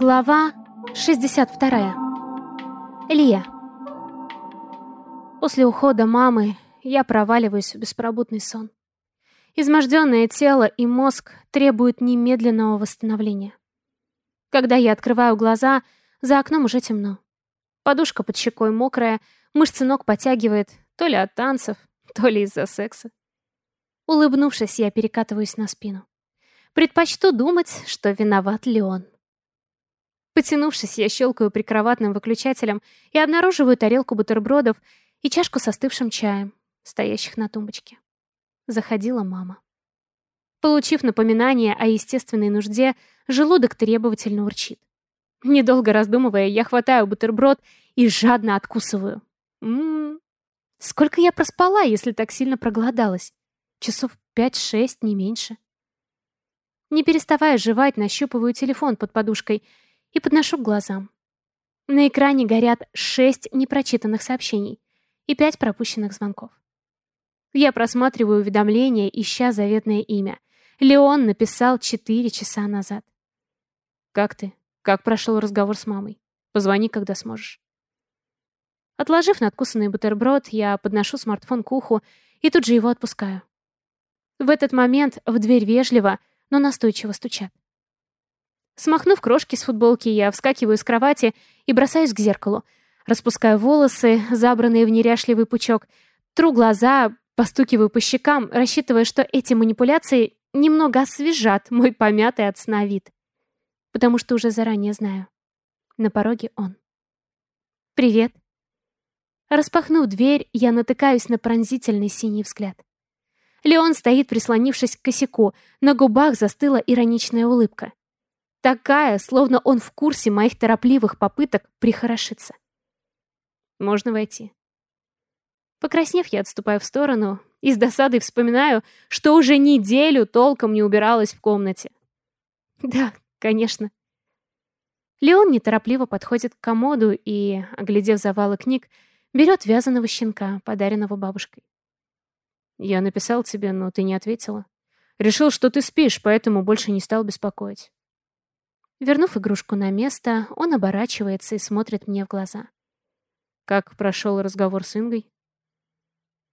Глава 62. Лия. После ухода мамы я проваливаюсь в беспробудный сон. Изможденное тело и мозг требуют немедленного восстановления. Когда я открываю глаза, за окном уже темно. Подушка под щекой мокрая, мышцы ног подтягивает, то ли от танцев, то ли из-за секса. Улыбнувшись, я перекатываюсь на спину. Предпочту думать, что виноват Леон. Потянувшись, я щелкаю прикроватным выключателем и обнаруживаю тарелку бутербродов и чашку с остывшим чаем, стоящих на тумбочке. Заходила мама. Получив напоминание о естественной нужде, желудок требовательно урчит. Недолго раздумывая, я хватаю бутерброд и жадно откусываю. Ммм, сколько я проспала, если так сильно проголодалась? Часов пять-шесть, не меньше. Не переставая жевать, нащупываю телефон под подушкой и подношу к глазам. На экране горят шесть непрочитанных сообщений и пять пропущенных звонков. Я просматриваю уведомления, ища заветное имя. Леон написал четыре часа назад. «Как ты? Как прошел разговор с мамой? Позвони, когда сможешь». Отложив надкусанный бутерброд, я подношу смартфон к уху и тут же его отпускаю. В этот момент в дверь вежливо, но настойчиво стучат. Смахнув крошки с футболки, я вскакиваю с кровати и бросаюсь к зеркалу. Распускаю волосы, забранные в неряшливый пучок, тру глаза, постукиваю по щекам, рассчитывая, что эти манипуляции немного освежат мой помятый от сна вид. Потому что уже заранее знаю. На пороге он. «Привет». Распахнув дверь, я натыкаюсь на пронзительный синий взгляд. Леон стоит, прислонившись к косяку. На губах застыла ироничная улыбка. Такая, словно он в курсе моих торопливых попыток прихорошиться. Можно войти. Покраснев, я отступаю в сторону и с досадой вспоминаю, что уже неделю толком не убиралась в комнате. Да, конечно. Леон неторопливо подходит к комоду и, оглядев завалы книг, берет вязаного щенка, подаренного бабушкой. Я написал тебе, но ты не ответила. Решил, что ты спишь, поэтому больше не стал беспокоить. Вернув игрушку на место, он оборачивается и смотрит мне в глаза. Как прошел разговор с Ингой?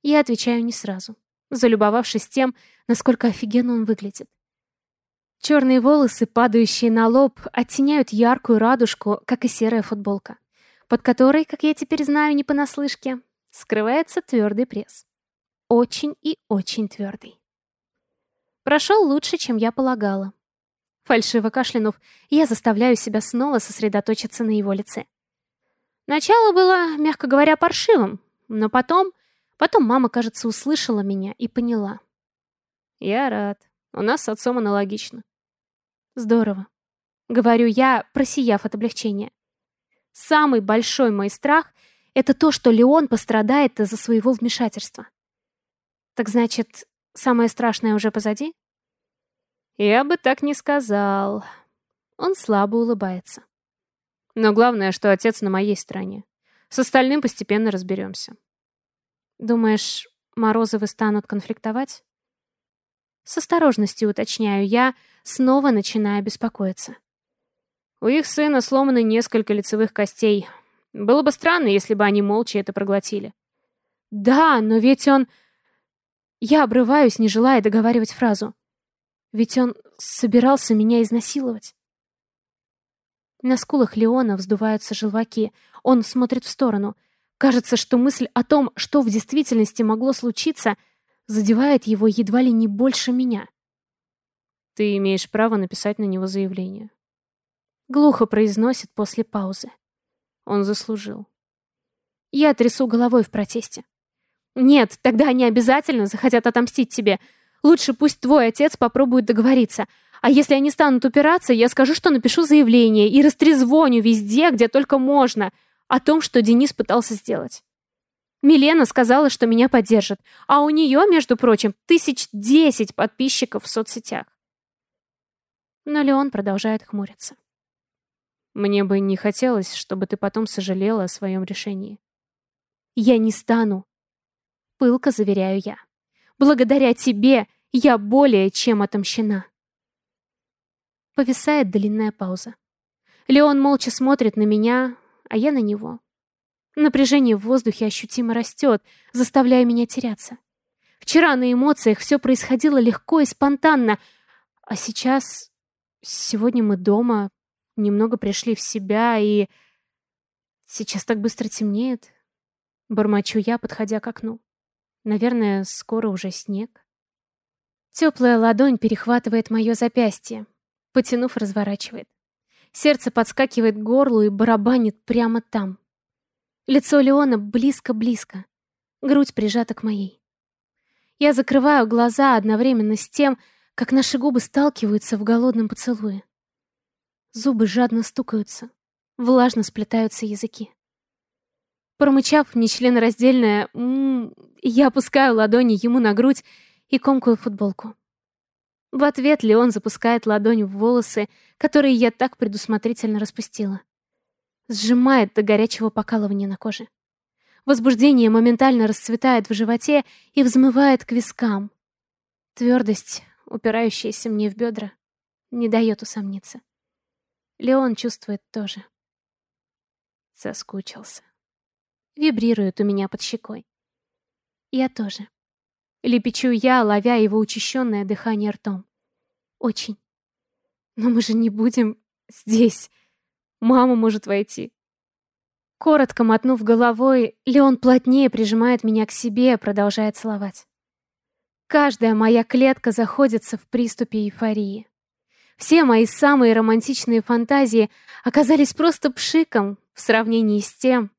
Я отвечаю не сразу, залюбовавшись тем, насколько офигенно он выглядит. Черные волосы, падающие на лоб, оттеняют яркую радужку, как и серая футболка, под которой, как я теперь знаю не понаслышке, скрывается твердый пресс очень и очень твердый. Прошел лучше, чем я полагала. Фальшиво кашлянув, я заставляю себя снова сосредоточиться на его лице. Начало было, мягко говоря, паршивым, но потом... Потом мама, кажется, услышала меня и поняла. Я рад. У нас с отцом аналогично. Здорово. Говорю я, просияв от облегчения. Самый большой мой страх — это то, что Леон пострадает из-за своего вмешательства. Так значит, самое страшное уже позади? Я бы так не сказал. Он слабо улыбается. Но главное, что отец на моей стороне. С остальным постепенно разберемся. Думаешь, Морозовы станут конфликтовать? С осторожностью уточняю я, снова начиная беспокоиться. У их сына сломаны несколько лицевых костей. Было бы странно, если бы они молча это проглотили. Да, но ведь он... Я обрываюсь, не желая договаривать фразу. Ведь он собирался меня изнасиловать. На скулах Леона вздуваются желваки. Он смотрит в сторону. Кажется, что мысль о том, что в действительности могло случиться, задевает его едва ли не больше меня. Ты имеешь право написать на него заявление. Глухо произносит после паузы. Он заслужил. Я трясу головой в протесте. Нет, тогда они обязательно захотят отомстить тебе. Лучше пусть твой отец попробует договориться. А если они станут упираться, я скажу, что напишу заявление и растрезвоню везде, где только можно, о том, что Денис пытался сделать. Милена сказала, что меня поддержит, а у нее, между прочим, тысяч десять подписчиков в соцсетях. Но Леон продолжает хмуриться. Мне бы не хотелось, чтобы ты потом сожалела о своем решении. Я не стану Пылко заверяю я. Благодаря тебе я более чем отомщена. Повисает длинная пауза. Леон молча смотрит на меня, а я на него. Напряжение в воздухе ощутимо растет, заставляя меня теряться. Вчера на эмоциях все происходило легко и спонтанно, а сейчас... Сегодня мы дома, немного пришли в себя, и... Сейчас так быстро темнеет. Бормочу я, подходя к окну. Наверное, скоро уже снег. Теплая ладонь перехватывает мое запястье, потянув, разворачивает. Сердце подскакивает к горлу и барабанит прямо там. Лицо Леона близко-близко, грудь прижата к моей. Я закрываю глаза одновременно с тем, как наши губы сталкиваются в голодном поцелуе. Зубы жадно стукаются, влажно сплетаются языки. Промычав нечленораздельное «м-м», я опускаю ладони ему на грудь и комкую футболку. В ответ Леон запускает ладонь в волосы, которые я так предусмотрительно распустила. Сжимает до горячего покалывания на коже. Возбуждение моментально расцветает в животе и взмывает к вискам. Твердость, упирающаяся мне в бедра, не дает усомниться. Леон чувствует тоже. Соскучился. Вибрирует у меня под щекой. Я тоже. Лепечу я, ловя его учащенное дыхание ртом. Очень. Но мы же не будем здесь. Мама может войти. Коротко мотнув головой, Леон плотнее прижимает меня к себе, продолжая целовать. Каждая моя клетка заходится в приступе эйфории. Все мои самые романтичные фантазии оказались просто пшиком в сравнении с тем,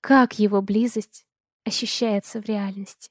как его близость ощущается в реальности.